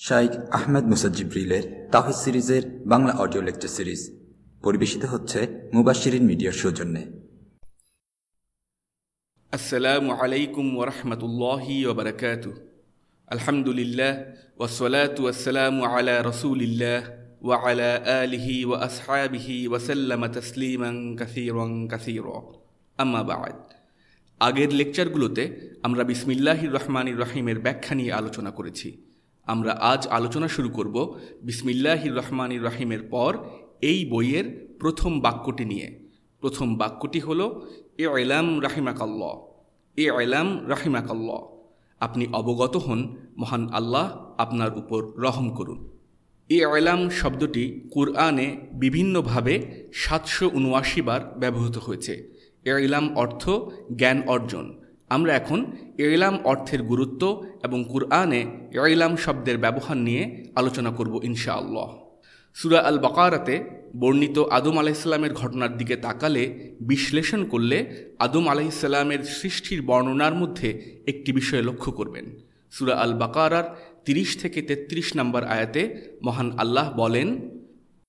শাইখ আহমেদ মুসাজ্জিব্রিলের তাহিদ সিরিজের Bangla audio lecture series পরিবেশিত হচ্ছে মুবাশিরিন মিডিয়ার সৌজন্যে আসসালামু আলাইকুম ওরহমতুল্লাহি ওবরকাত আলহামদুলিল্লাহ ওসলাত ওয়াসালামু আলা রসুলিল্লাহ وعلى آله وأصحابه وسلم تسليما كثيرا كثيرا أما بعد আগের লেকচারগুলোতে আমরা বিসমিল্লাহির রহমানির রহিমের ব্যাখ্যা নিয়ে আলোচনা করেছি আমরা আজ আলোচনা শুরু করব বিসমিল্লাহির রহমানির রহিমের পর এই বইয়ের প্রথম বাক্যটি নিয়ে। প্রথম বাক্যটি হল এ এলাম রাহিমাকাল্লাহ এ এলাম রাহিমাকাল্লাহ। আপনি অবগত হন, মহান আল্লাহ আপনার উপর রহম করুন। এ এলাম শব্দটি কুরআনে বিভিন্নভাবে সাতশো উনআশি বার ব্যবহৃত হয়েছে। এ ইলাম অর্থ জ্ঞান অর্জন। আমরা এখন এলাম অর্থের গুরুত্ব এবং কুরআনে এলাম শব্দের ব্যবহার নিয়ে আলোচনা করব ইনশাআল্লাহ। সুরা আল বকারাতে বর্ণিত আদম আলাইসাল্লামের ঘটনার দিকে তাকালে বিশ্লেষণ করলে আদম আলাইসাল্লামের সৃষ্টির বর্ণনার মধ্যে একটি বিষয় লক্ষ্য করবেন। সুরা আল বাকারার তিরিশ থেকে তেত্রিশ নম্বর আয়াতে মহান আল্লাহ বলেন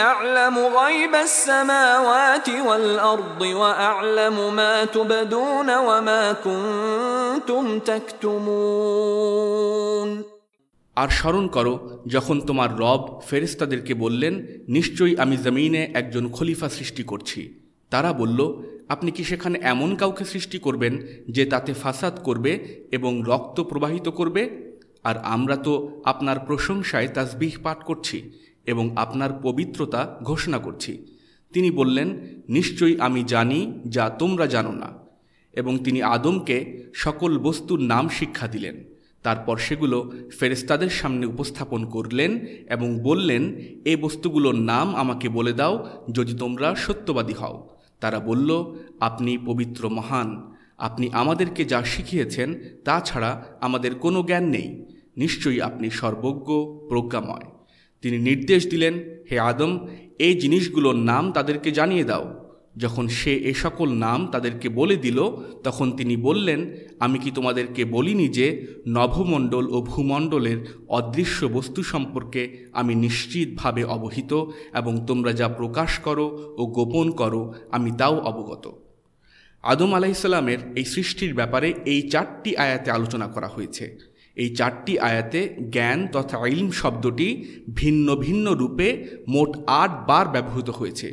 أعلم غيب السماوات والأرض وأعلم ما تبدون وما كنتم تكتمون আর স্মরণ করো যখন তোমার রব ফেরেস্তাদেরকে বললেন নিশ্চয়ই আমি জমিনে একজন খলিফা সৃষ্টি করছি তারা বলল আপনি কি সেখানে এমন কাউকে সৃষ্টি করবেন যে তাতে ফাসাদ করবে এবং রক্ত প্রবাহিত করবে আর আমরা তো আপনার প্রশংসায় তাসবিহ পাঠ করছি এবং আপনার পবিত্রতা ঘোষণা করছি। তিনি বললেন, নিশ্চয়ই আমি জানি যা তোমরা জানো না। এবং তিনি আদমকে সকল বস্তুর নাম শিক্ষা দিলেন। তারপর সেগুলো ফেরেস্তাদের সামনে উপস্থাপন করলেন এবং বললেন, এ বস্তুগুলোর নাম আমাকে বলে দাও যদি তোমরা সত্যবাদী হও। তারা বলল, আপনি পবিত্র মহান। আপনি আমাদেরকে যা শিখিয়েছেন তা ছাড়া আমাদের কোনো জ্ঞান নেই। নিশ্চয়ই আপনি সর্বজ্ঞ, প্রজ্ঞাময়। তিনি নির্দেশ দিলেন, হে আদম, এই জিনিসগুলোর নাম তাদেরকে জানিয়ে দাও। যখন সে এ সকল নাম তাদেরকে বলে দিল, তখন তিনি বললেন, আমি কি তোমাদেরকে বলিনি যে নভমণ্ডল ও ভূমণ্ডলের অদৃশ্য বস্তু সম্পর্কে আমি নিশ্চিতভাবে অবহিত এবং তোমরা যা প্রকাশ করো ও গোপন করো, আমি তাও অবগত? আদম আলাইসাল্লামের এই সৃষ্টির ব্যাপারে এই চারটি আয়াতে আলোচনা করা হয়েছে। এই চারটি আয়াতে জ্ঞান তথা ইলম শব্দটি ভিন্ন ভিন্ন রূপে মোট আট বার ব্যবহৃত হয়েছে।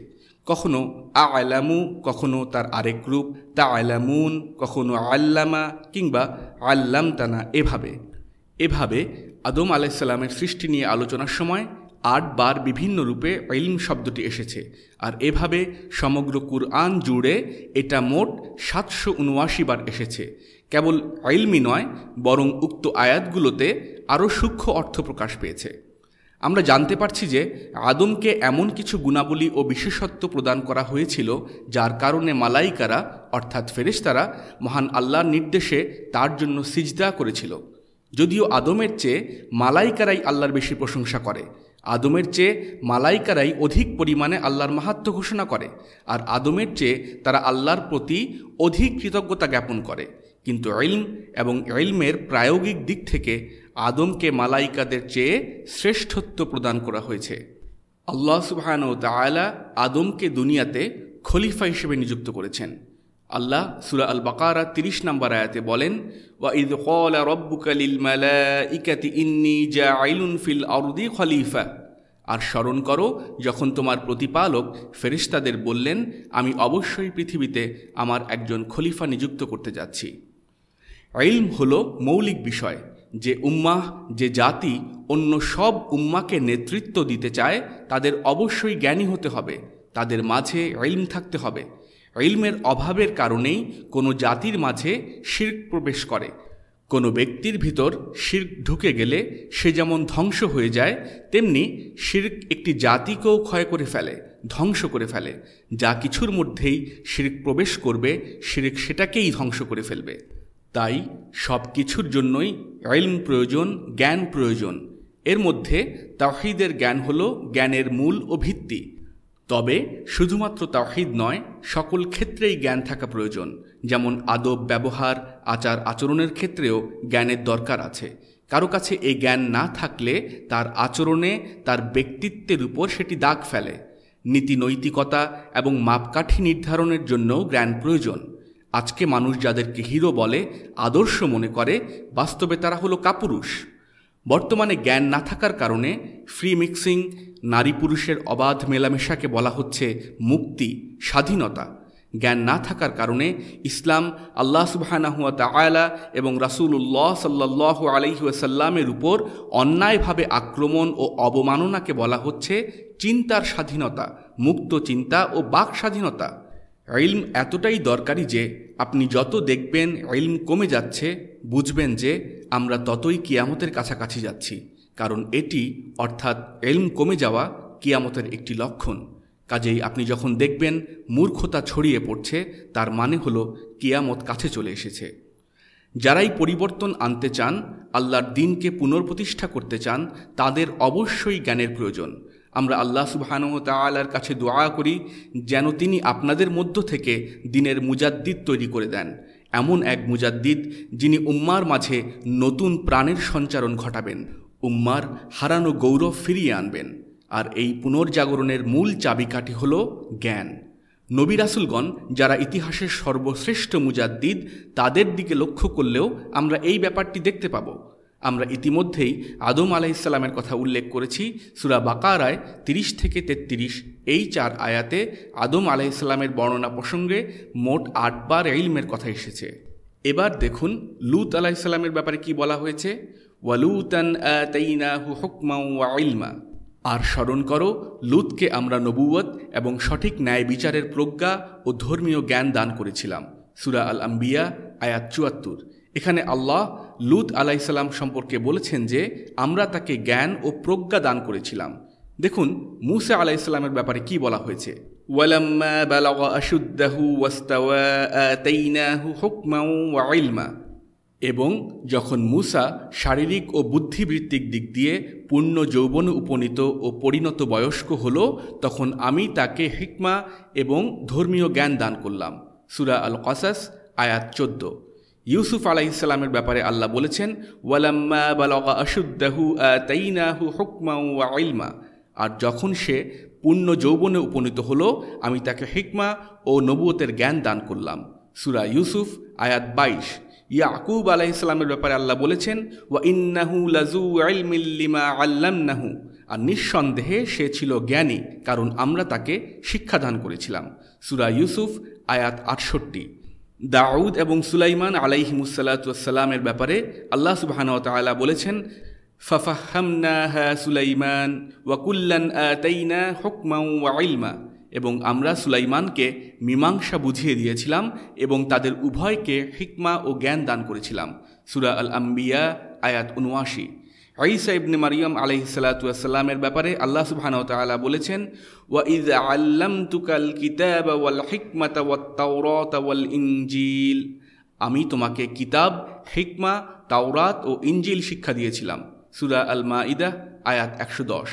কখনো আ আলামু, কখনো তার আরেক রূপ তা আলামুন কখনো আল্লামা কিংবা আল্লাম তানা এভাবে। এভাবে আদম আলাইসাল্লামের সৃষ্টি নিয়ে আলোচনার সময় আটবার বিভিন্ন রূপে ইলম শব্দটি এসেছে। আর এভাবে সমগ্র কুরআন জুড়ে এটা মোট সাতশো উনআশি বার এসেছে। কেবল আইলমি নয়, বরং উক্ত আয়াতগুলোতে আরও সূক্ষ্ম অর্থ প্রকাশ পেয়েছে। আমরা জানতে পারছি যে আদমকে এমন কিছু গুণাবলী ও বিশেষত্ব প্রদান করা হয়েছিল, যার কারণে মালাইকারা, অর্থাৎ ফেরেশতারা, মহান আল্লাহর নির্দেশে তার জন্য সিজদা করেছিল। যদিও আদমের চেয়ে মালাইকারাই আল্লাহর বেশি প্রশংসা করে। আদমের চেয়ে মালাইকারাই অধিক পরিমাণে আল্লাহর মাহাত্ম ঘোষণা করে, আর আদমের চেয়ে তারা আল্লাহর প্রতি অধিক কৃতজ্ঞতা জ্ঞাপন করে। কিন্তু ইলম এবং ইলমের প্রায়োগিক দিক থেকে আদমকে মালাইকাদের চেয়ে শ্রেষ্ঠত্ব প্রদান করা হয়েছে। আল্লাহ সুবহান ও তালা আদমকে দুনিয়াতে খলিফা হিসেবে নিযুক্ত করেছেন। আল্লাহ সুরা আল বাকারা তিরিশ নম্বর আয়াতে বলেন মালাইকাতি ইন্নী জাইলুন ফিল খলিফা। আর স্মরণ করো, যখন তোমার প্রতিপালক ফেরিস্তাদের বললেন, আমি অবশ্যই পৃথিবীতে আমার একজন খলিফা নিযুক্ত করতে যাচ্ছি। ইলম হল মৌলিক বিষয় যে উম্মাহ, যে জাতি, অন্য সব উম্মাকে নেতৃত্ব দিতে চায়, তাদের অবশ্যই জ্ঞানী হতে হবে, তাদের মাঝে ইলম থাকতে হবে। ইলমের অভাবের কারণেই কোনো জাতির মাঝে শির্ক প্রবেশ করে। কোনো ব্যক্তির ভিতর শির্ক ঢুকে গেলে সে যেমন ধ্বংস হয়ে যায়, তেমনি শির্ক একটি জাতিকেও ক্ষয় করে ফেলে, ধ্বংস করে ফেলে। যা কিছুর মধ্যেই শির্ক প্রবেশ করবে, শির্ক সেটাকেই ধ্বংস করে ফেলবে। তাই সব কিছুর জন্যই ইলম প্রয়োজন, জ্ঞান প্রয়োজন। এর মধ্যে তাওহিদের জ্ঞান হল জ্ঞানের মূল ও ভিত্তি। তবে শুধুমাত্র তাওহিদ নয়, সকল ক্ষেত্রেই জ্ঞান থাকা প্রয়োজন। যেমন আদব, ব্যবহার, আচার আচরণের ক্ষেত্রেও জ্ঞানের দরকার আছে। কারও কাছে এই জ্ঞান না থাকলে তার আচরণে, তার ব্যক্তিত্বের উপর সেটি দাগ ফেলে। নীতি নৈতিকতা এবং মাপকাঠি নির্ধারণের জন্যও জ্ঞান প্রয়োজন। আজকে মানুষ যাদেরকে হিরো বলে, আদর্শ মনে করে, বাস্তবে তারা হলো কাপুরুষ। বর্তমানে জ্ঞান না থাকার কারণে ফ্রি মিক্সিং, নারী পুরুষের অবাধ মেলামেশাকে বলা হচ্ছে মুক্তি, স্বাধীনতা। জ্ঞান না থাকার কারণে ইসলাম আল্লাহ সুবাহানাহুয়া তালা এবং রাসুল্লাহ সাল্লাহ আলহিউসাল্লামের উপর অন্যায়ভাবে আক্রমণ ও অবমাননাকে বলা হচ্ছে চিন্তার স্বাধীনতা, মুক্ত চিন্তা ও বাক স্বাধীনতা। ইলম এতটাই দরকারি যে আপনি যত দেখবেন ইলম কমে যাচ্ছে, বুঝবেন যে আমরা ততই কিয়ামতের কাছাকাছি যাচ্ছি। কারণ এটি অর্থাৎ এলম কমে যাওয়া কিয়ামতের একটি লক্ষণ। কাজেই আপনি যখন দেখবেন মূর্খতা ছড়িয়ে পড়ছে, তার মানে হলো কিয়ামত কাছে চলে এসেছে। যারাই পরিবর্তন আনতে চান, আল্লাহর দিনকে পুনর্প্রতিষ্ঠা করতে চান, তাদের অবশ্যই জ্ঞানের প্রয়োজন। আমরা আল্লাহ সুবাহানু তালার কাছে দোয়া করি যেন তিনি আপনাদের মধ্য থেকে দিনের মুজাদ্দিদ তৈরি করে দেন। এমন এক মুজাদ্দিদ যিনি উম্মার মাঝে নতুন প্রাণের সঞ্চারণ ঘটাবেন, উম্মার হারানো গৌরব ফিরিয়ে আনবেন। আর এই পুনর্জাগরণের মূল চাবিকাঠি হল জ্ঞান। নবী রাসুলগণ যারা ইতিহাসের সর্বশ্রেষ্ঠ মুজাদ্দিদ, তাদের দিকে লক্ষ্য করলেও আমরা এই ব্যাপারটি দেখতে পাব। আমরা ইতিমধ্যেই আদম আলাইসাল্লামের কথা উল্লেখ করেছি। সুরা বাকারায় তিরিশ থেকে তেত্রিশ এই চার আয়াতে আদম আলাইসাল্লামের বর্ণনা প্রসঙ্গে মোট আটবার ইলমের কথা এসেছে। এবার দেখুন লুত আলাইসাল্লামের ব্যাপারে কি বলা হয়েছে। হুকমা ওয়া ইলমা। আর স্মরণ করো, লুতকে আমরা নবুয়ত এবং সঠিক ন্যায় বিচারের প্রজ্ঞা ও ধর্মীয় জ্ঞান দান করেছিলাম। সুরা আল আম্বিয়া আয়াত চুয়াত্তর। এখানে আল্লাহ লুত আলাইসাল্লাম সম্পর্কে বলেছেন যে, আমরা তাকে জ্ঞান ও প্রজ্ঞা দান করেছিলাম। দেখুন, মুসা আলাইসাল্লামের ব্যাপারে কি বলা হয়েছে? ইলমা। এবং যখন মুসা শারীরিক ও বুদ্ধিবৃত্তিক দিক দিয়ে পূর্ণ যৌবন উপনীত ও পরিণত বয়স্ক হল, তখন আমি তাকে হিকমা এবং ধর্মীয় জ্ঞান দান করলাম। সুরা আল কাসাস আয়াত চোদ্দ। ইউসুফ আলাইসাল্লামের ব্যাপারে আল্লাহ বলেছেন, ওয়ালাম্মা ইলমা। আর যখন সে পূর্ণ যৌবনে উপনীত হল, আমি তাকে হিকমা ও নবুয়তের জ্ঞান দান করলাম। সুরা ইউসুফ, আয়াত বাইশ। ইয়াকুব আলাইসাল্লামের ব্যাপারে আল্লাহ বলেছেন, ওয়া ইন্নাহু লাজু আলমিল্লিমা আল্লামনাহু। আর নিঃসন্দেহে সে ছিল জ্ঞানী, কারণ আমরা তাকে শিক্ষাদান করেছিলাম। সুরা ইউসুফ, আয়াত আটষট্টি। দাউদ এবং সুলাইমান আলাইহিমুসাল্লাতামের ব্যাপারে আল্লাহ সুবাহান তালা বলেছেন, ফাফাহামনাহা সুলাইমান ওয়াকুল্লান আতাইনা হুকমা ওয়া ইলমা। এবং আমরা সুলাইমানকে মীমাংসা বুঝিয়ে দিয়েছিলাম এবং তাদের উভয়কে হিকমা ও জ্ঞান দান করেছিলাম। সুরা আল আম্বিয়া আয়াত উনওয়াশি ঈসা ইবনে মারিয়াম আলহি সালাতামের ব্যাপারে আল্লাহ সুবহান তাআলা বলেছেন, ওয়া ইজ আল্লাম তুকাল কিতাব ওয়াল হিকমাতা তাওরাতা ওয়াল ইনজিল। আমি তোমাকে কিতাব, হিকমা, তাওরাত ও ইঞ্জিল শিক্ষা দিয়েছিলাম। সুরা আল মাইদা আয়াত একশো দশ।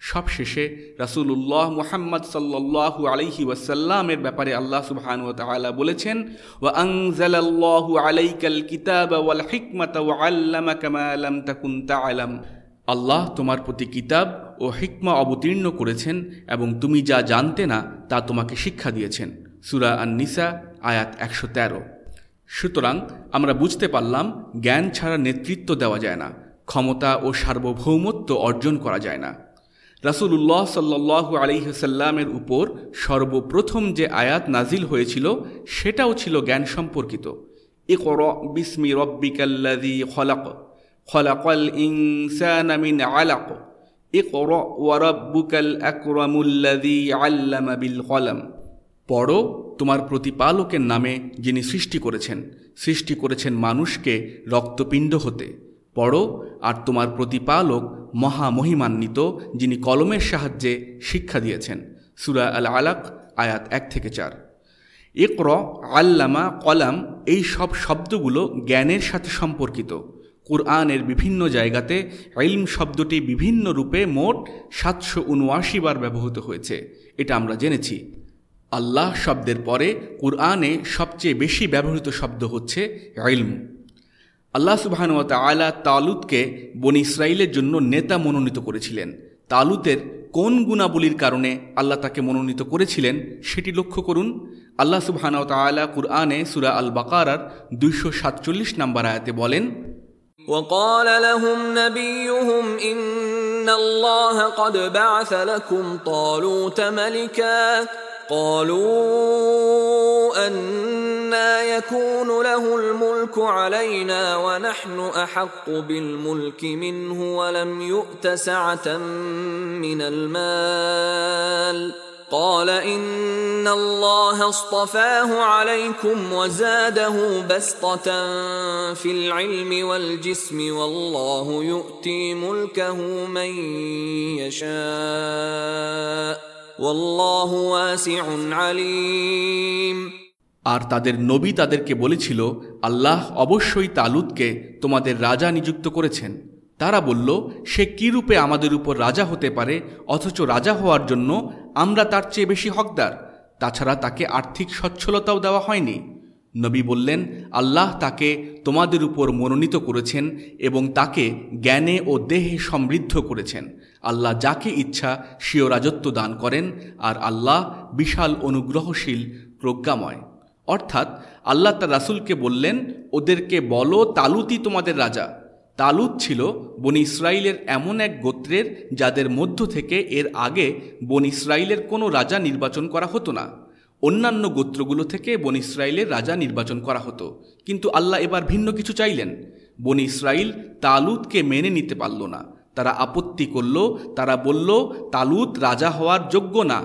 সবশেষে রাসূলুল্লাহ মুহাম্মদ সাল্লাল্লাহু আলাইহি ওয়াসাল্লামের ব্যাপারে আল্লাহ সুবহানাহু ওয়া তাআলা বলেছেন, ওয়া আনজালাল্লাহু আলাইকাল কিতাবা ওয়াল হিকমাতা ওয়া আল্লামাকা মা লাম তাকুন তা'লাম আল্লাহ তোমার প্রতি কিতাব ও হিকমা অবতীর্ণ করেছেন এবং তুমি যা জানতে না, তা তোমাকে শিক্ষা দিয়েছেন। সুরা আন-নিসা, আয়াত একশো তেরো। সুতরাং আমরা বুঝতে পারলাম, জ্ঞান ছাড়া নেতৃত্ব দেওয়া যায় না, ক্ষমতা ও সার্বভৌমত্ব অর্জন করা যায় না। রাসূলুল্লাহ সাল্লাল্লাহু আলাইসাল্লামের উপর সর্বপ্রথম যে আয়াত নাজিল হয়েছিল, সেটাও ছিল জ্ঞান সম্পর্কিত। ইকর খলাক আলাক। কলম। পড়ো তোমার প্রতিপালকের নামে যিনি সৃষ্টি করেছেন। সৃষ্টি করেছেন মানুষকে রক্তপিণ্ড হতে। পড়ো, আর তোমার প্রতিপালক মহামহিমান্বিত, যিনি কলমের সাহায্যে শিক্ষা দিয়েছেন। সুরা আল আলাক আয়াত এক থেকে চার। ইকর, আল্লামা, কলাম, এই সব শব্দগুলো জ্ঞানের সাথে সম্পর্কিত। কুরআনের বিভিন্ন জায়গাতে ইলম শব্দটি বিভিন্ন রূপে মোট সাতশো উনআশি বার ব্যবহৃত হয়েছে। এটা আমরা জেনেছি। আল্লাহ শব্দের পরে কুরআনে সবচেয়ে বেশি ব্যবহৃত শব্দ হচ্ছে ইলম। আল্লাহ সুবাহানুয়া তালা তালুতকে বন ইসরায়েলের জন্য নেতা মনোনীত করেছিলেন তালুতের কোন গুণাবলীর কারণে আল্লাহ তাকে মনোনীত করেছিলেন সেটি লক্ষ্য করুন আল্লাহ সুবাহানুয়া তালা কুরআনে সুরা আল বাকারার দুইশো সাতচল্লিশ নাম্বার আয়াতে বলেন وقال لهم نبيهم إن الله قد بعث لكم طالوت ملكا قالوا أنا يكون له الملك علينا ونحن أحق بالملك منه ولم يؤت سعة من المال. قال إن الله اصطفاه عليكم وزاده بسطة في العلم والجسم والله يؤتي ملكه من يشاء. والله واسع عليم. আর তাদের নবী তাদেরকে বলেছিল, আল্লাহ অবশ্যই তালুদকে তোমাদের রাজা নিযুক্ত করেছেন। তারা বলল, সে কি রূপে আমাদের উপর রাজা হতে পারে? অথচ রাজা হওয়ার জন্য আমরা তার চেয়ে বেশি হকদার। তাছাড়া তাকে আর্থিক সচ্ছলতাও দেওয়া হয়নি। নবী বললেন, আল্লাহ তাকে তোমাদের উপর মনোনীত করেছেন এবং তাকে জ্ঞানে ও দেহে সমৃদ্ধ করেছেন। আল্লাহ যাকে ইচ্ছা স্বীয় রাজত্ব দান করেন, আর আল্লাহ বিশাল অনুগ্রহশীল প্রজ্ঞাময়। অর্থাৎ আল্লাহ তার রাসুলকে বললেন, ওদেরকে বলো তালুতি তোমাদের রাজা। তালুত ছিল বন ইসরায়েলের এমন এক গোত্রের, যাদের মধ্য থেকে এর আগে বন ইসরায়েলের কোনো রাজা নির্বাচন করা হতো না। অন্যান্য গোত্রগুলো থেকে বন ইসরায়েলের রাজা নির্বাচন করা হতো। কিন্তু আল্লাহ এবার ভিন্ন কিছু চাইলেন। বন ইসরায়েল তালুতকে মেনে নিতে পারল না। তারা আপত্তি করল, তারা বলল, তালুত রাজা হওয়ার যোগ্য না।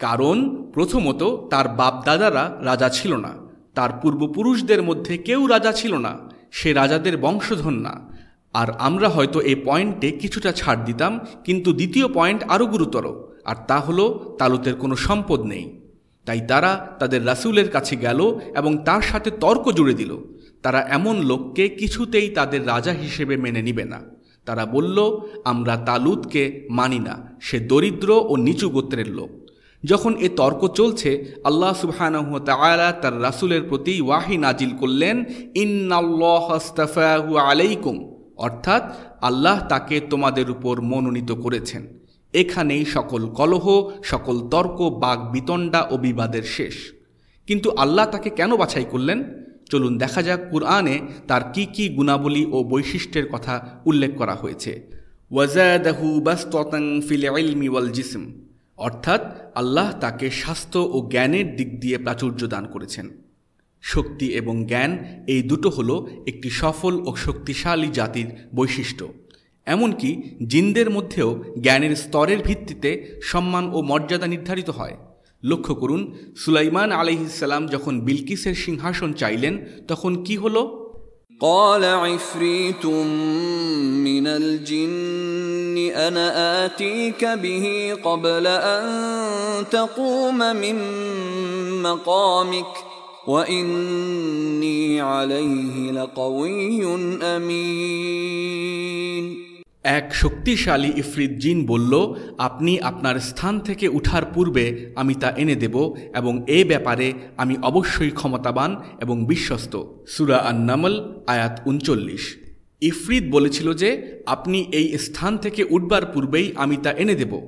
কারণ প্রথমত তার বাপদাদারা রাজা ছিল না। তার পূর্বপুরুষদের মধ্যে কেউ রাজা ছিল না। সে রাজাদের বংশধর না। আর আমরা হয়তো এই পয়েন্টে কিছুটা ছাড় দিতাম, কিন্তু দ্বিতীয় পয়েন্ট আরও গুরুতর। আর তা হলো, তালুতের কোনো সম্পদ নেই। তাই তারা তাদের রাসুলের কাছে গেল এবং তার সাথে তর্ক জুড়ে দিল। তারা এমন লোককে কিছুতেই তাদের রাজা হিসেবে মেনে নিবে না। তারা বলল, আমরা তালুদকে মানি না। সে দরিদ্র ও নিচু গোত্রের লোক। যখন এ তর্ক চলছে, আল্লাহ তাআলা তার রাসূলের প্রতি ওয়াহি নাজিল করলেন, ইন্নাল্লাহু আলাইকুম। অর্থাৎ আল্লাহ তাকে তোমাদের উপর মনোনীত করেছেন। এখানেই সকল কলহ, সকল তর্ক বাগ বিতণ্ডা ও বিবাদের শেষ। কিন্তু আল্লাহ তাকে কেন বাছাই করলেন? চলুন দেখা যাক কুরআনে তার কি কি গুণাবলী ও বৈশিষ্ট্যের কথা উল্লেখ করা হয়েছে। ওয়াজাদাহু ফিল জিসম। অর্থাৎ আল্লাহ তাকে স্বাস্থ্য ও জ্ঞানের দিক দিয়ে প্রাচুর্য দান করেছেন। শক্তি এবং জ্ঞান এই দুটো হলো একটি সফল ও শক্তিশালী জাতির বৈশিষ্ট্য। এমনকি জিনদের মধ্যেও জ্ঞানের স্তরের ভিত্তিতে সম্মান ও মর্যাদা নির্ধারিত হয়। লক্ষ্য করুন, সুলাইমান আলহিসাল্লাম যখন বিলকিসের সিংহাসন চাইলেন, তখন কি হলো? قال عفريت من الجن أنا آتيك به قبل أن تقوم من مقامك وإني عليه لقوي أمين. এক শক্তিশালী ইফরিত জিন বলল, আপনি আপনার স্থান থেকে উঠার পূর্বে আমি তা এনে দেব এবং এ ব্যাপারে আমি অবশ্যই ক্ষমতাবান এবং বিশ্বস্ত। সুরা আন্নামল, আয়াত উনচল্লিশ। ইফরিত বলেছিল যে, আপনি এই স্থান থেকে উঠবার পূর্বেই আমি তা এনে দেব।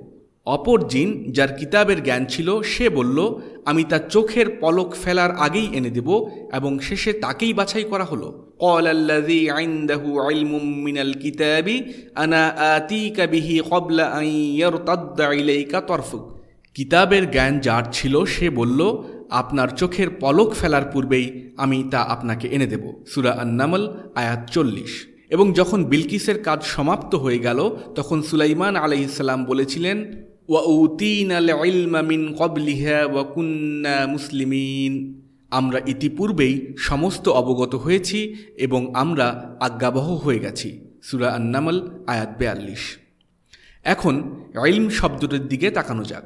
অপর জিন, যার কিতাবের জ্ঞান ছিল, সে বলল, আমি তা চোখের পলক ফেলার আগেই এনে দেব এবং শেষে তাকেই বাছাই করা হলো। قال الذي عنده علم من الكتاب أنا آتيك به قبل أن يرتد إليك طرفك কিতাবের জ্ঞান যার ছিল সে বলল আপনার চোখের পলক ফেলার পূর্বেই আমি তা আপনাকে এনে দেব সুরা আন্নামল আয়াত চল্লিশ এবং যখন বিলকিসের কাজ সমাপ্ত হয়ে গেল তখন সুলাইমান আলাইসাল্লাম বলেছিলেন وَأُوتِينَا الْعِلْمَ مِنْ قَبْلِهَا وَكُنَّا মুসলিমিন আমরা ইতিপূর্বেই সমস্ত অবগত হয়েছি এবং আমরা আজ্ঞাবহ হয়ে গেছি। সুরা আন্নামল, আয়াত বেয়াল্লিশ। এখন ইলম শব্দটির দিকে তাকানো যাক।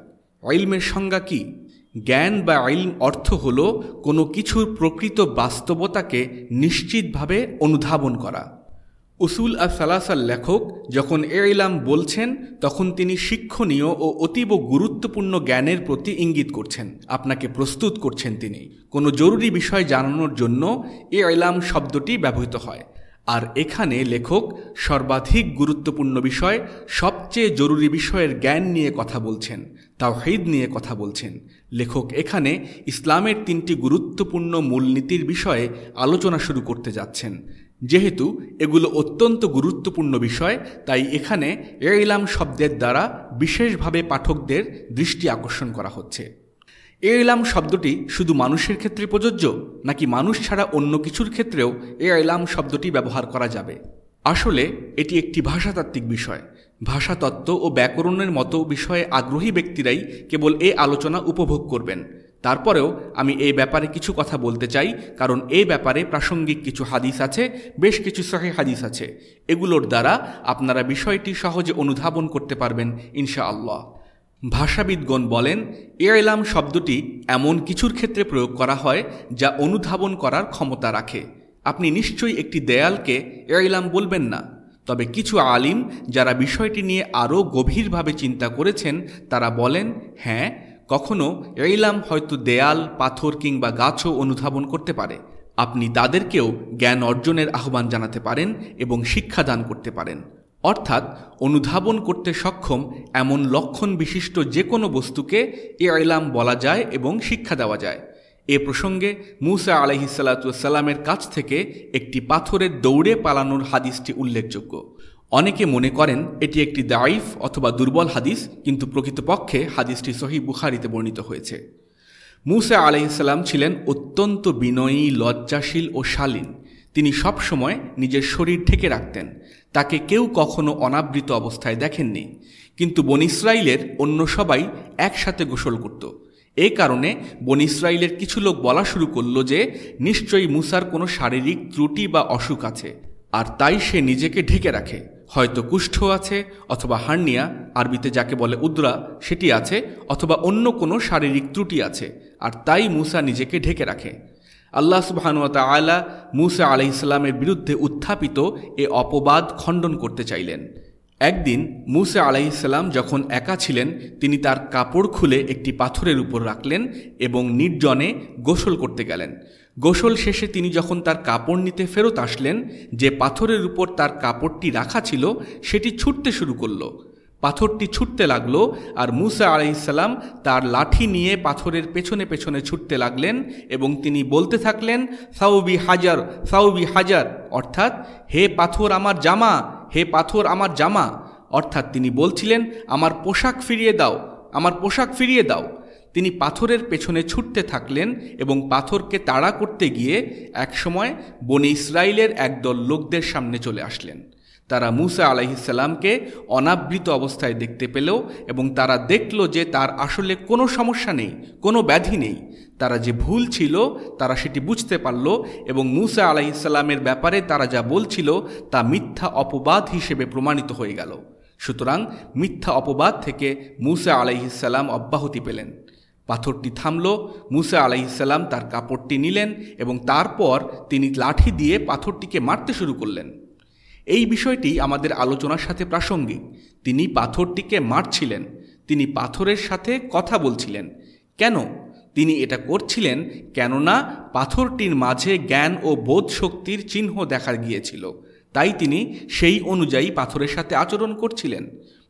ইলমের সংজ্ঞা কি? জ্ঞান বা ইলম অর্থ হল কোনো কিছুর প্রকৃত বাস্তবতাকে নিশ্চিতভাবে অনুধাবন করা। উসুল আর সালাসাল লেখক যখন এ ইলাম বলছেন, তখন তিনি শিক্ষণীয় ও অতীব গুরুত্বপূর্ণ জ্ঞানের প্রতি ইঙ্গিত করছেন। আপনাকে প্রস্তুত করছেন তিনি। কোনো জরুরি বিষয় জানানোর জন্য এ ইলাম শব্দটি ব্যবহৃত হয়। আর এখানে লেখক সর্বাধিক গুরুত্বপূর্ণ বিষয়, সবচেয়ে জরুরি বিষয়ের জ্ঞান নিয়ে কথা বলছেন তাও তাওহিদ নিয়ে কথা বলছেন। লেখক এখানে ইসলামের তিনটি গুরুত্বপূর্ণ মূলনীতির বিষয়ে আলোচনা শুরু করতে যাচ্ছেন। যেহেতু এগুলো অত্যন্ত গুরুত্বপূর্ণ বিষয়, তাই এখানে এ ইলাম শব্দের দ্বারা বিশেষভাবে পাঠকদের দৃষ্টি আকর্ষণ করা হচ্ছে। এ ইলাম শব্দটি শুধু মানুষের ক্ষেত্রে প্রযোজ্য, নাকি মানুষ ছাড়া অন্য কিছুর ক্ষেত্রেও এ ইলাম শব্দটি ব্যবহার করা যাবে? আসলে এটি একটি ভাষাতাত্ত্বিক বিষয়। ভাষাতত্ত্ব ও ব্যাকরণের মতো বিষয়ে আগ্রহী ব্যক্তিরাই কেবল এ আলোচনা উপভোগ করবেন। তারপরেও আমি এই ব্যাপারে কিছু কথা বলতে চাই, কারণ এই ব্যাপারে প্রাসঙ্গিক কিছু হাদিস আছে, বেশ কিছু সহি হাদিস আছে। এগুলোর দ্বারা আপনারা বিষয়টি সহজে অনুধাবন করতে পারবেন ইনশা আল্লাহ ভাষাবিদগণ বলেন এলাম শব্দটি এমন কিছুর ক্ষেত্রে প্রয়োগ করা হয়, যা অনুধাবন করার ক্ষমতা রাখে। আপনি নিশ্চয়ই একটি দেয়ালকে এলাম বলবেন না, তবে কিছু আলিম যারা বিষয়টি নিয়ে আরও গভীরভাবে চিন্তা করেছেন, তারা বলেন হ্যাঁ কখনো এলাম হয়তো দেয়াল, পাথর কিংবা গাছও অনুধাবন করতে পারে। আপনি তাদেরকেও জ্ঞান অর্জনের আহ্বান জানাতে পারেন এবং শিক্ষাদান করতে পারেন। অর্থাৎ, অনুধাবন করতে সক্ষম এমন লক্ষণ বিশিষ্ট যে কোনো বস্তুকে এ আইলাম বলা যায় এবং শিক্ষা দেওয়া যায়। এ প্রসঙ্গে মুসা আলহিসাল্লাতুসাল্লামের কাছ থেকে একটি পাথরের দৌড়ে পালানোর হাদিসটি উল্লেখযোগ্য। অনেকে মনে করেন এটি একটি দাইফ অথবা দুর্বল হাদিস, কিন্তু প্রকৃতপক্ষে হাদিসটি সহি বুখারিতে বর্ণিত হয়েছে। মুসা আলাইসাল্লাম ছিলেন অত্যন্ত বিনয়ী, লজ্জাশীল ও শালীন। তিনি সবসময় নিজের শরীর ঢেকে রাখতেন। তাকে কেউ কখনো অনাবৃত অবস্থায় দেখেননি। কিন্তু বন ইসরায়েলের অন্য সবাই একসাথে গোসল করত। এই কারণে বন ইসরায়েলের কিছু লোক বলা শুরু করল যে, নিশ্চয়ই মুসার কোনো শারীরিক ত্রুটি বা অসুখ আছে, আর তাই সে নিজেকে ঢেকে রাখে। হয়তো কুষ্ঠ আছে অথবা হার্নিয়া, আরবিতে যাকে বলে উদ্রা, সেটি আছে অথবা অন্য কোনো শারীরিক ত্রুটি আছে, আর তাই মুসা নিজেকে ঢেকে রাখে। আল্লাহ সুবাহানুয়াতা আলা মুসা আলাইসাল্লামের বিরুদ্ধে উত্থাপিত এ অপবাদ খণ্ডন করতে চাইলেন। একদিন মুসা আলাইসাল্লাম যখন একা ছিলেন, তিনি তার কাপড় খুলে একটি পাথরের উপর রাখলেন এবং নির্জনে গোসল করতে গেলেন। গোসল শেষে তিনি যখন তার কাপড় নিতে ফেরত আসলেন, যে পাথরের উপর তার কাপড়টি রাখা ছিল, সেটি ছুটতে শুরু করল। পাথরটি ছুটতে লাগল আর মুসা আলাইসাল্লাম তার লাঠি নিয়ে পাথরের পেছনে পেছনে ছুটতে লাগলেন এবং তিনি বলতে থাকলেন, সাউবি হাজার সাউবি হাজার। অর্থাৎ, হে পাথর আমার জামা, হে পাথর আমার জামা। অর্থাৎ তিনি বলছিলেন, আমার পোশাক ফিরিয়ে দাও, আমার পোশাক ফিরিয়ে দাও। তিনি পাথরের পেছনে ছুটতে থাকলেন এবং পাথরকে তাড়া করতে গিয়ে একসময় বনে ইসরায়েলের একদল লোকদের সামনে চলে আসলেন। তারা মুসা আলাইসাল্লামকে অনাবৃত অবস্থায় দেখতে পেল এবং তারা দেখল যে তার আসলে কোনো সমস্যা নেই, কোনো ব্যাধি নেই। তারা যে ভুল ছিল, তারা সেটি বুঝতে পারল এবং মুসা আলাইসাল্লামের ব্যাপারে তারা যা বলছিল তা মিথ্যা অপবাদ হিসেবে প্রমাণিত হয়ে গেল। সুতরাং মিথ্যা অপবাদ থেকে মুসা আলাইহিসাল্লাম অব্যাহতি পেলেন। পাথরটি থামল, মুসা আলাইসাল্লাম তার কাপড়টি নিলেন এবং তারপর তিনি লাঠি দিয়ে পাথরটিকে মারতে শুরু করলেন। এই বিষয়টি আমাদের আলোচনার সাথে প্রাসঙ্গিক। তিনি পাথরটিকে মারছিলেন, তিনি পাথরের সাথে কথা বলছিলেন। কেন? তিনি এটা করছিলেন কেননা পাথরটির মাঝে জ্ঞান ও বোধ শক্তির চিহ্ন দেখা গিয়েছিল। তাই তিনি সেই অনুযায়ী পাথরের সাথে আচরণ করছিলেন।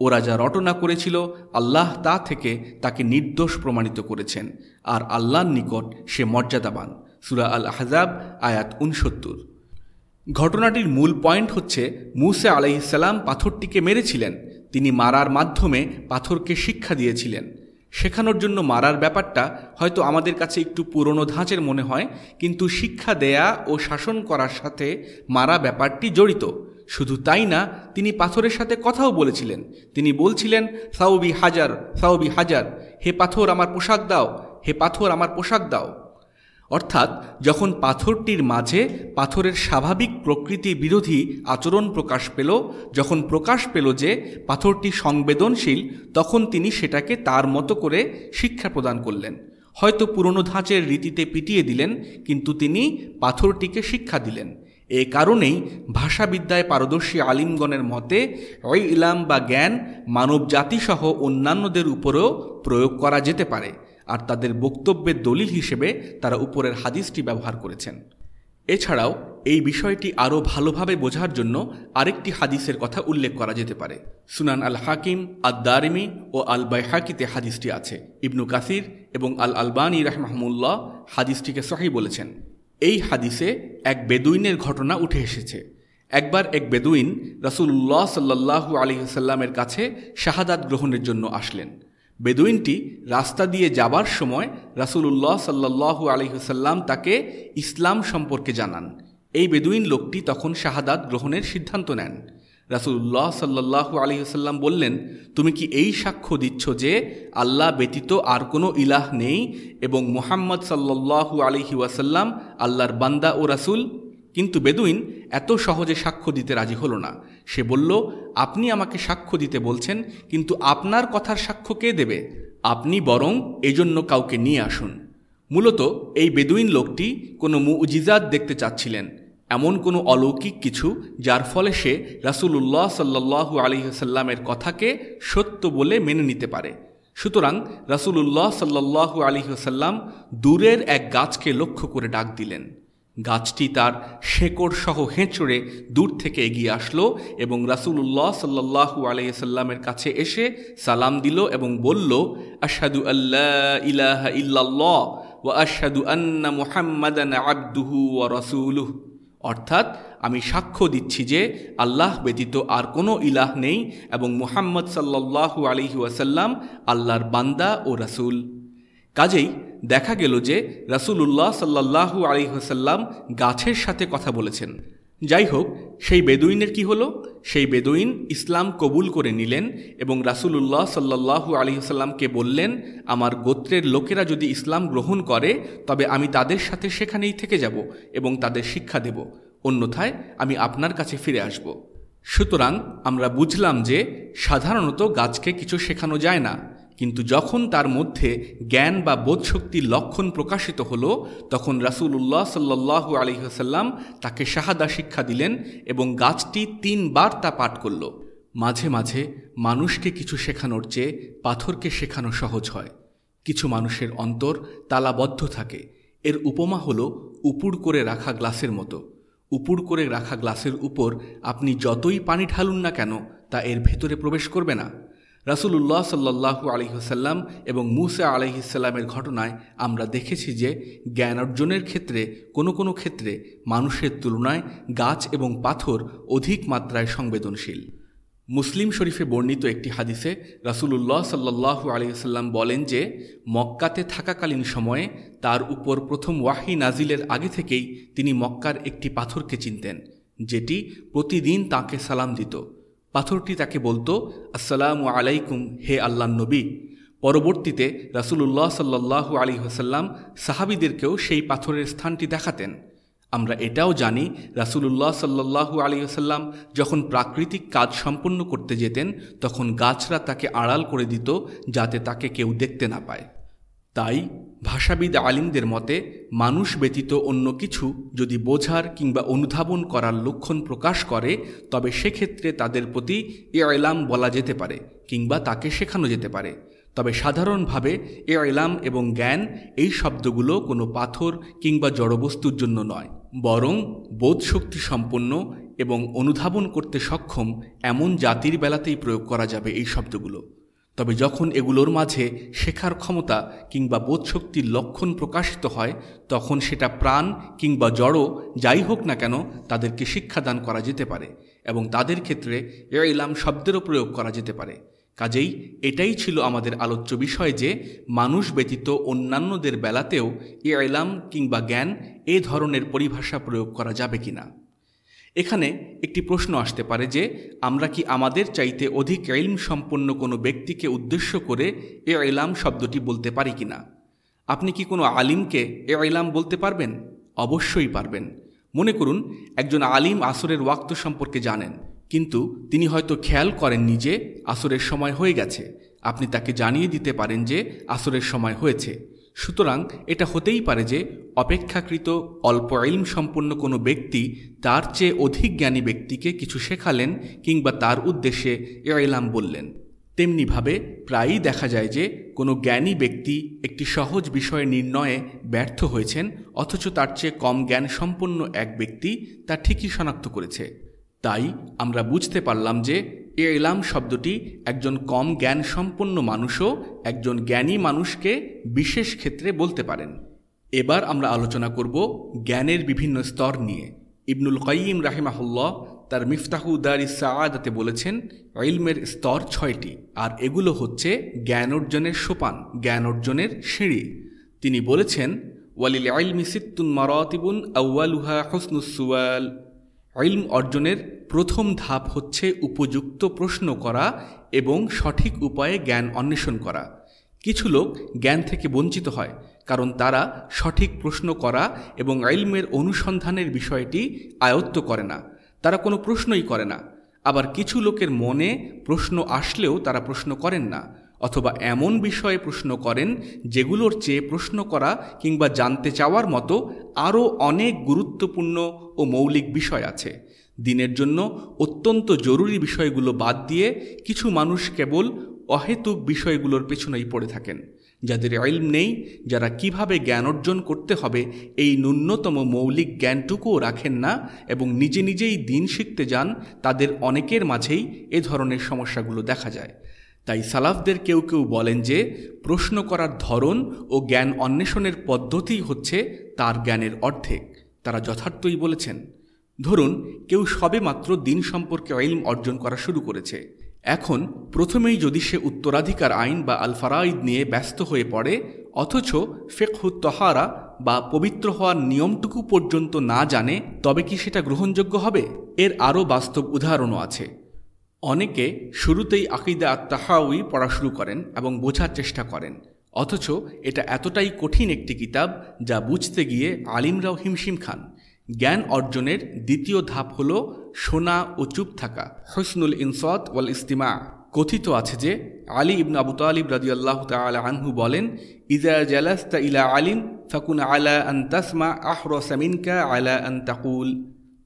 ওরা যা রটনা করেছিল, আল্লাহ তা থেকে তাকে নির্দোষ প্রমাণিত করেছেন, আর আল্লাহর নিকট সে মর্যাদাবান। সুরা আল আহজাব আয়াত উনসত্তর ঘটনাটির মূল পয়েন্ট হচ্ছে, মুসা আলাইসাল্লাম পাথরটিকে মেরেছিলেন। তিনি মারার মাধ্যমে পাথরকে শিক্ষা দিয়েছিলেন। শেখানোর জন্য মারার ব্যাপারটা হয়তো আমাদের কাছে একটু পুরনো ধাঁচের মনে হয়, কিন্তু শিক্ষা দেয়া ও শাসন করার সাথে মারা ব্যাপারটি জড়িত। শুধু তাই না, তিনি পাথরের সাথে কথাও বলেছিলেন। তিনি বলছিলেন, সাউবি হাজার সাউবি হাজার, হে পাথর আমার পোশাক দাও, হে পাথর আমার পোশাক দাও। অর্থাৎ, যখন পাথরটির মাঝে পাথরের স্বাভাবিক প্রকৃতি বিরোধী আচরণ প্রকাশ পেল, যখন প্রকাশ পেল যে পাথরটি সংবেদনশীল, তখন তিনি সেটাকে তার মতো করে শিক্ষা প্রদান করলেন। হয়তো পুরনো ধাঁচের রীতিতে পিটিয়ে দিলেন, কিন্তু তিনি পাথরটিকে শিক্ষা দিলেন। এ কারণেই ভাষাবিদ্যায় পারদর্শী আলিমগণের মতে ওই ইলাম বা জ্ঞান মানব জাতিসহ অন্যান্যদের উপরেও প্রয়োগ করা যেতে পারে, আর তাদের বক্তব্যের দলিল হিসেবে তারা উপরের হাদিসটি ব্যবহার করেছেন। এছাড়াও, এই বিষয়টি আরও ভালোভাবে বোঝার জন্য আরেকটি হাদিসের কথা উল্লেখ করা যেতে পারে। সুনান আল হাকিম আদ দারিমি ও আল বাইহাকিতে হাদিসটি আছে। ইবনু কাসির এবং আল আলবানী রাহমাহমুল্লাহ হাদিসটিকে সহি বলেছেন। এই হাদিসে এক বেদুইনের ঘটনা উঠে এসেছে। একবার এক বেদুইন রাসুল্লাহ সাল্লাহু আলিহাসাল্লামের কাছে শাহাদাত গ্রহণের জন্য আসলেন। বেদুইনটি রাস্তা দিয়ে যাবার সময় রাসুলুল্লাহ সাল্লাহু আলিহাসাল্লাম তাকে ইসলাম সম্পর্কে জানান। এই বেদুইন লোকটি তখন শাহাদাত গ্রহণের সিদ্ধান্ত নেন। রাসুল্লাহ সাল্লাহু আলহিহাল্লাম বললেন, তুমি কি এই সাক্ষ্য দিচ্ছ যে আল্লাহ ব্যতীত আর কোনো ইলাহ নেই এবং মুহাম্মদ সাল্লাহু আলহি ওয়াসাল্লাম আল্লাহর বান্দা ও রাসুল? কিন্তু বেদুইন এত সহজে সাক্ষ্য দিতে রাজি হলো না। সে বলল, আপনি আমাকে সাক্ষ্য দিতে বলছেন, কিন্তু আপনার কথার সাক্ষ্য কে দেবে? আপনি বরং এজন্য কাউকে নিয়ে আসুন। মূলত এই বেদুইন লোকটি কোনো মুজিজাত দেখতে চাচ্ছিলেন। এমন কোনো অলৌকিক কিছু যার ফলে সে রাসুলুল্লাহ সাল্লাহু আলহিহাল্লামের কথাকে সত্য বলে মেনে নিতে পারে। সুতরাং রাসুলুল্লাহ সাল্লাহু আলহিহাল্লাম দূরের এক গাছকে লক্ষ্য করে ডাক দিলেন। গাছটি তার শেকড় সহ হেঁচড়ে দূর থেকে এগিয়ে আসলো এবং রাসুলুল্লাহ সাল্লাহু আলাইসাল্লামের কাছে এসে সালাম দিল এবং বলল আশাদু আল্লাহ ইলাহা ইল্লাল্লাহ ও আশাদু আন্না মুহাম্মাদান আব্দুহু ও রসুলুহ। অর্থাৎ আমি সাক্ষ্য দিচ্ছি যে আল্লাহ ব্যতীত আর কোনো ইলাহ নেই এবং মুহাম্মদ সাল্লাহু আলহি ওয়াসাল্লাম আল্লাহর বান্দা ও রাসুল। কাজেই দেখা গেল যে রাসুলুল্লাহ সাল্লাহু আলিহাসাল্লাম গাছের সাথে কথা বলেছেন। যাই হোক সেই বেদুইনের কি হলো? সেই বেদুইন ইসলাম কবুল করে নিলেন এবং রাসুলুল্লাহ সাল্লাহু আলিহাসাল্লামকে বললেন, আমার গোত্রের লোকেরা যদি ইসলাম গ্রহণ করে, তবে আমি তাদের সাথে সেখানেই থেকে যাব এবং তাদের শিক্ষা দেব। অন্যথায় আমি আপনার কাছে ফিরে আসব। সুতরাং আমরা বুঝলাম যে সাধারণত গাছকে কিছু শেখানো যায় না। কিন্তু যখন তার মধ্যে জ্ঞান বা বোধশক্তির লক্ষণ প্রকাশিত হল, তখন রাসুল্লাহ সাল্লাহ আলহিহাসাল্লাম তাকে শাহাদা শিক্ষা দিলেন এবং গাছটি তিনবার তা পাঠ করল। মাঝে মাঝে মানুষকে কিছু শেখানোর চেয়ে পাথরকে শেখানো সহজ হয়। কিছু মানুষের অন্তর তালাবদ্ধ থাকে। এর উপমা হল উপুড় করে রাখা গ্লাসের মতো। উপুড় করে রাখা গ্লাসের উপর আপনি যতই পানি ঢালুন না কেন, তা এর ভেতরে প্রবেশ করবে না। রাসুলুল্লাহ সাল্লাহু আলহিহসাল্লাম এবং মুসা আলহিসাল্লামের ঘটনায় আমরা দেখেছি যে জ্ঞান অর্জনের ক্ষেত্রে কোনো কোনো ক্ষেত্রে মানুষের তুলনায় গাছ এবং পাথর অধিক মাত্রায় সংবেদনশীল। মুসলিম শরীফে বর্ণিত একটি হাদিসে রাসুলুল্লাহ সাল্লাহু আলহিহাল্লাম বলেন যে, মক্কাতে থাকাকালীন সময়ে তার উপর প্রথম ওয়াহি নাজিলের আগে থেকেই তিনি মক্কার একটি পাথরকে চিনতেন, যেটি প্রতিদিন তাকে সালাম দিত। পাথরটি তাকে বলতো, আসসালামু আলাইকুম, হে আল্লাহ নবী। পরবর্তীতে রাসুলুল্লাহ সাল্লাহু আলী হাসাল্লাম সাহাবিদেরকেও সেই পাথরের স্থানটি দেখাতেন। আমরা এটাও জানি, রাসুলুল্লাহ সাল্লাহু আলী আসাল্লাম যখন প্রাকৃতিক কাজ সম্পন্ন করতে যেতেন, তখন গাছরা তাকে আড়াল করে দিত যাতে তাকে কেউ দেখতে না পায়। তাই ভাষাবিদ আলিমদের মতে মানুষ ব্যতীত অন্য কিছু যদি বোঝার কিংবা অনুধাবন করার লক্ষণ প্রকাশ করে, তবে সেক্ষেত্রে তাদের প্রতি এ এলাম বলা যেতে পারে কিংবা তাকে শেখানো যেতে পারে। তবে সাধারণভাবে এ এলাম এবং জ্ঞান এই শব্দগুলো কোনো পাথর কিংবা জড়বস্তুর জন্য নয়, বরং বোধশক্তি সম্পন্ন এবং অনুধাবন করতে সক্ষম এমন জাতির বেলাতেই প্রয়োগ করা যাবে এই শব্দগুলো। তবে যখন এগুলোর মাঝে শেখার ক্ষমতা কিংবা বোধশক্তির লক্ষণ প্রকাশিত হয়, তখন সেটা প্রাণ কিংবা জড়ো যাই হোক না কেন তাদেরকে শিক্ষাদান করা যেতে পারে এবং তাদের ক্ষেত্রে এ ইলাম শব্দেরও প্রয়োগ করা যেতে পারে। কাজেই এটাই ছিল আমাদের আলোচ্য বিষয় যে মানুষ ব্যতীত অন্যান্যদের বেলাতেও এ ইলাম কিংবা জ্ঞান এ ধরনের পরিভাষা প্রয়োগ করা যাবে কিনা। এখানে একটি প্রশ্ন আসতে পারে যে, আমরা কি আমাদের চাইতে অধিক এলম সম্পন্ন কোনো ব্যক্তিকে উদ্দেশ্য করে এ এলাম শব্দটি বলতে পারি কিনা আপনি কি কোনো আলিমকে এ এলাম বলতে পারবেন? অবশ্যই পারবেন। মনে করুন, একজন আলিম আসরের ওয়াক্ত সম্পর্কে জানেন, কিন্তু তিনি হয়তো খেয়াল করেননি যে আসরের সময় হয়ে গেছে। আপনি তাকে জানিয়ে দিতে পারেন যে আসরের সময় হয়েছে। সুতরাং এটা হতেই পারে যে অপেক্ষাকৃত অল্প ইলম সম্পন্ন কোনো ব্যক্তি তার চেয়ে অধিক জ্ঞানী ব্যক্তিকে কিছু শেখালেন কিংবা তার উদ্দেশ্যে এলাম বললেন। তেমনিভাবে প্রায়ই দেখা যায় যে কোনো জ্ঞানী ব্যক্তি একটি সহজ বিষয় নির্ণয়ে ব্যর্থ হয়েছেন, অথচ তার চেয়ে কম জ্ঞান সম্পন্ন এক ব্যক্তি তা ঠিকই শনাক্ত করেছে। তাই আমরা বুঝতে পারলাম যে এলাম শব্দটি একজন কম জ্ঞান সম্পন্ন মানুষও একজন জ্ঞানী মানুষকে বিশেষ ক্ষেত্রে বলতে পারেন। এবার আমরা আলোচনা করব জ্ঞানের বিভিন্ন স্তর নিয়ে। ইবনুল কাইম রাহিমাহুল্লাহ তার মিফতাহু দারি সাআদাতে বলেছেন, ইলমের স্তর ছয়টি, আর এগুলো হচ্ছে জ্ঞান অর্জনের সোপান, জ্ঞান অর্জনের সিঁড়ি। তিনি বলেছেন, ওয়ালিল আইলমি সিত্তুন মারাতিবুন আউয়ালুহা হসনুসুয়াল ইলম অর্জনের প্রথম ধাপ হচ্ছে উপযুক্ত প্রশ্ন করা এবং সঠিক উপায়ে জ্ঞান অন্বেষণ করা। কিছু লোক জ্ঞান থেকে বঞ্চিত হয় কারণ তারা সঠিক প্রশ্ন করা এবং আইলমের অনুসন্ধানের বিষয়টি আয়ত্ত করে না। তারা কোনো প্রশ্নই করে না। আবার কিছু লোকের মনে প্রশ্ন আসলেও তারা প্রশ্ন করেন না। অথবা এমন বিষয়ে প্রশ্ন করেন যেগুলোর চেয়ে প্রশ্ন করা কিংবা জানতে চাওয়ার মতো আরও অনেক গুরুত্বপূর্ণ ও মৌলিক বিষয় আছে। দিনের জন্য অত্যন্ত জরুরি বিষয়গুলো বাদ দিয়ে কিছু মানুষ কেবল অহেতুক বিষয়গুলোর পেছনেই পড়ে থাকেন। যাদের ইলম নেই, যারা কীভাবে জ্ঞান অর্জন করতে হবে এই ন্যূনতম মৌলিক জ্ঞানটুকুও রাখেন না এবং নিজে নিজেই দিন শিখতে যান, তাদের অনেকের মাঝেই এ ধরনের সমস্যাগুলো দেখা যায়। তাই সালাফদের কেউ কেউ বলেন যে, প্রশ্ন করার ধরন ও জ্ঞান অন্বেষণের পদ্ধতি হচ্ছে তার জ্ঞানের অর্ধেক। তারা যথার্থই বলেছেন, ধরুন, কেউ সবে মাত্র দিন সম্পর্কে ইলম অর্জন করা শুরু করেছে। এখন, প্রথমেই যদি সে উত্তরাধিকার আইন বা আলফারাইদ নিয়ে ব্যস্ত হয়ে পড়ে, অথচ ফেকহু তহারা বা পবিত্র হওয়ার নিয়মটুকু পর্যন্ত না জানে, তবে কি সেটা গ্রহণযোগ্য হবে? এর আরও বাস্তব উদাহরণও আছে। অনেকে শুরুতেই আকিদা আত্মাহাউই পড়া শুরু করেন এবং বোঝার চেষ্টা করেন। অথচ এটা এতটাই কঠিন একটি কিতাব যা বুঝতে গিয়ে আলিমরাও হিমশিম খান। জ্ঞান অর্জনের দ্বিতীয় ধাপ হল শোনা ও চুপ থাকা, হসনুল ইনসত ওয়াল ইস্তিমা। কথিত আছে যে, আলী ইবন আবু তালিব রাজি আল্লাহ তালা আনহু বলেন ইজা জালাস্তা ইলা আলিম ফাকুন আলা আন তাসমা আহর সামিনকা আলা আন তাকুল।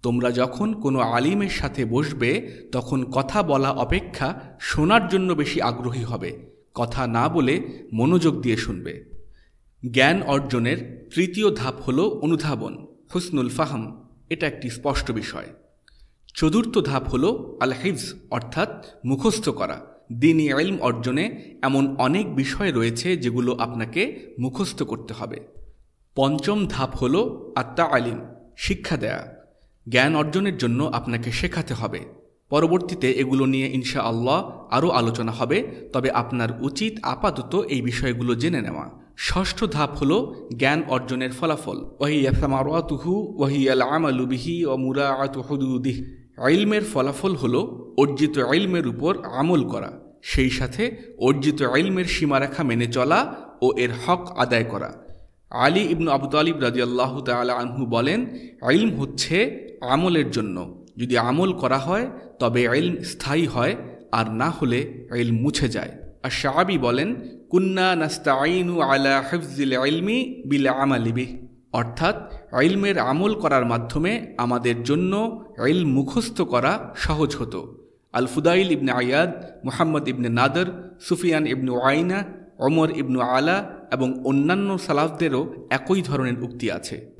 তোমরা যখন কোনো আলিমের সাথে বসবে, তখন কথা বলা অপেক্ষা শোনার জন্য বেশি আগ্রহী হবে। কথা না বলে মনোযোগ দিয়ে শুনবে। জ্ঞান অর্জনের তৃতীয় ধাপ হল অনুধাবন, হুসনুল ফাহম। এটা একটি স্পষ্ট বিষয়। চতুর্থ ধাপ হল আল হিফজ অর্থাৎ মুখস্থ করা। দিনই ইলম অর্জনে এমন অনেক বিষয় রয়েছে যেগুলো আপনাকে মুখস্থ করতে হবে। পঞ্চম ধাপ হল আত্মা আলিম শিক্ষা দেয়া। জ্ঞান অর্জনের জন্য আপনাকে শেখাতে হবে। পরবর্তীতে এগুলো নিয়ে ইনশা আল্লাহ আরও আলোচনা হবে, তবে আপনার উচিত আপাতত এই বিষয়গুলো জেনে নেওয়া। ষষ্ঠ ধাপ হল জ্ঞান অর্জনের ফলাফল। ওহিয়া সামারাতুহু ওহিয়াল আমালুবিহি ও মুরাআতু হুদুদিহ। ইলমের ফলাফল হল অর্জিত আইলমের উপর আমল করা, সেই সাথে অর্জিত আইলমের সীমারেখা মেনে চলা ও এর হক আদায় করা। আলী ইবনু আবু তালিব রাজিয়াল্লাহ তালা আনহু বলেন, ইলম হচ্ছে আমলের জন্য। যদি আমল করা হয়, তবে ইলম স্থায়ী হয়, আর না হলে ইলম মুছে যায়। আর শাহাবি বলেন, কুন্না নাস্তাইনু আলা হিফজিল ইলমি বিল আমালিবিহ অর্থাৎ, ইলমের আমল করার মাধ্যমে আমাদের জন্য ইল মুখস্থ করা সহজ হতো। আল ফুদাইল ইবনে আয়াদ মুহাম্মদ ইবনে নাদর, সুফিয়ান ইবনু আইনা অমর ইবনু আলা এবং অন্যান্য সালাফদেরও একই ধরনের উক্তি আছে।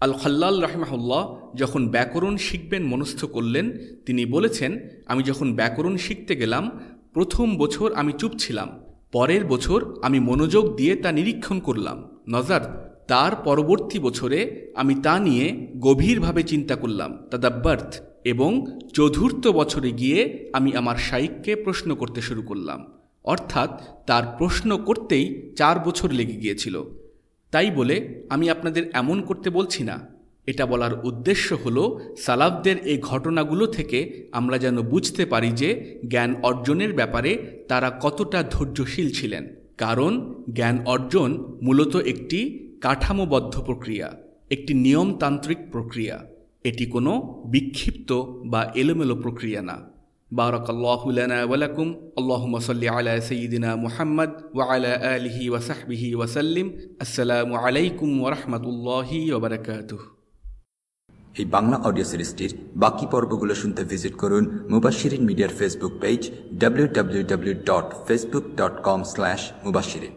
আল খাল্লাল রাহমাহুল্লাহ যখন ব্যাকরণ শিখবেন, মনস্থ করলেন, তিনি বলেছেন, আমি যখন ব্যাকরণ শিখতে গেলাম, প্রথম বছর আমি চুপ ছিলাম, পরের বছর আমি মনোযোগ দিয়ে তা নিরীক্ষণ করলাম। নজার, তার পরবর্তী বছরে আমি তা নিয়ে গভীরভাবে চিন্তা করলাম। তাদাব্বার্থ, এবং চতুর্থ বছরে গিয়ে আমি আমার শাইককে প্রশ্ন করতে শুরু করলাম। অর্থাৎ, তার প্রশ্ন করতেই চার বছর লেগে গিয়েছিল। তাই বলে আমি আপনাদের এমন করতে বলছি না। এটা বলার উদ্দেশ্য হল, সালাফদের এই ঘটনাগুলো থেকে আমরা যেন বুঝতে পারি যে জ্ঞান অর্জনের ব্যাপারে তারা কতটা ধৈর্যশীল ছিলেন। কারণ জ্ঞান অর্জন মূলত একটি কাঠামোবদ্ধ প্রক্রিয়া, একটি নিয়মতান্ত্রিক প্রক্রিয়া। এটি কোনো বিক্ষিপ্ত বা এলোমেলো প্রক্রিয়া না। بارك الله لنا ولكم اللهم صل على سيدنا محمد وعلى آله وصحبه وسلم السلام عليكم ورحمة الله وبركاته এই বাংলা অডিও সিরিজটির বাকি পর্বগুলো শুনতে ভিজিট করুন মুবাশিরিন মিডিয়ার Facebook page W W W dot Facebook dot com slash Mubashirin